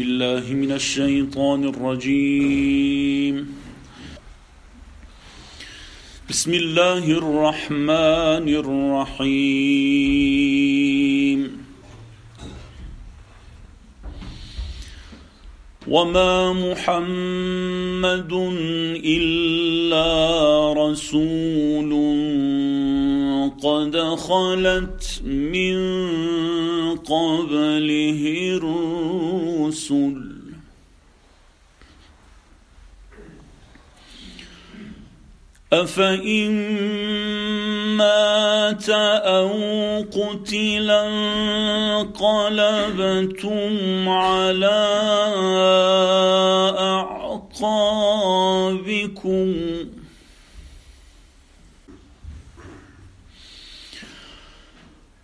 بالله من الشيطان الرجيم. بسم الله الرحمن الرحيم. وما محمد إلا رسول قد خلت من قبله الرسل أفإن مات أو قتلا انقلبتم على أعقابكم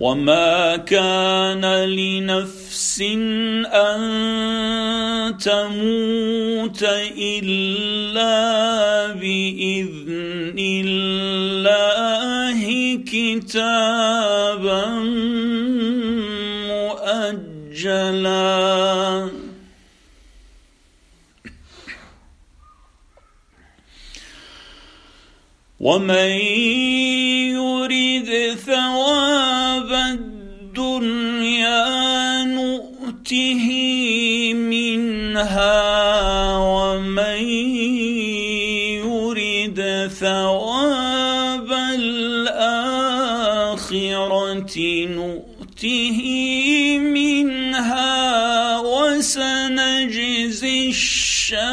وما كان لنفس ان تموت الا باذن الله كتابا مؤجلا. ومن يرد نؤته منها ومن يرد ثواب الآخرة نؤته منها وسنجزي الشاكرين.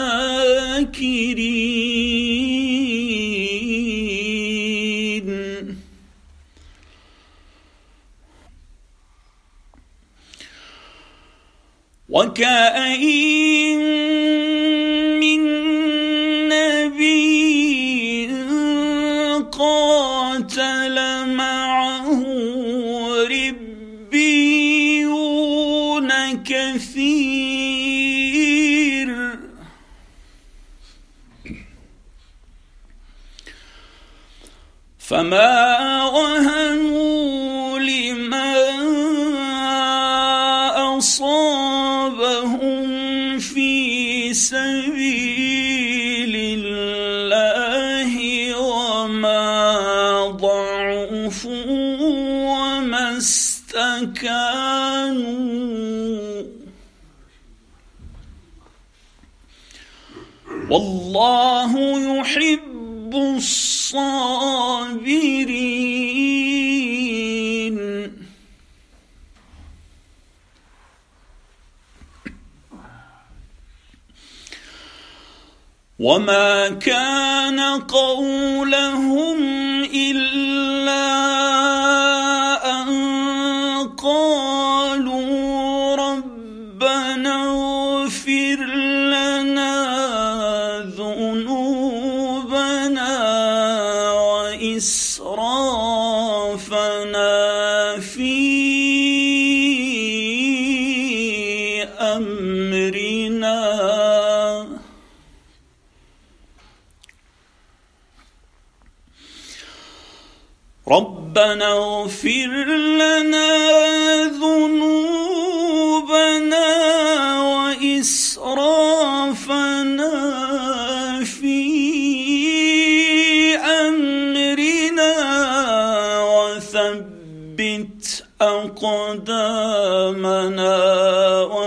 وكأين من نبي قاتل معه ربيون كثير. فما وهنوا في سبيل الله وما ضعفوا وما استكانوا والله يحب الصابرين وما كان قولهم الا ان قالوا ربنا اغفر لنا ذنوبنا واسرافنا ربنا اغفر لنا ذنوبنا وإسرافنا في أمرنا وثبت أقدامنا وانصرنا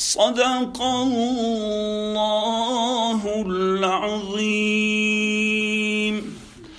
صدق الله العظيم.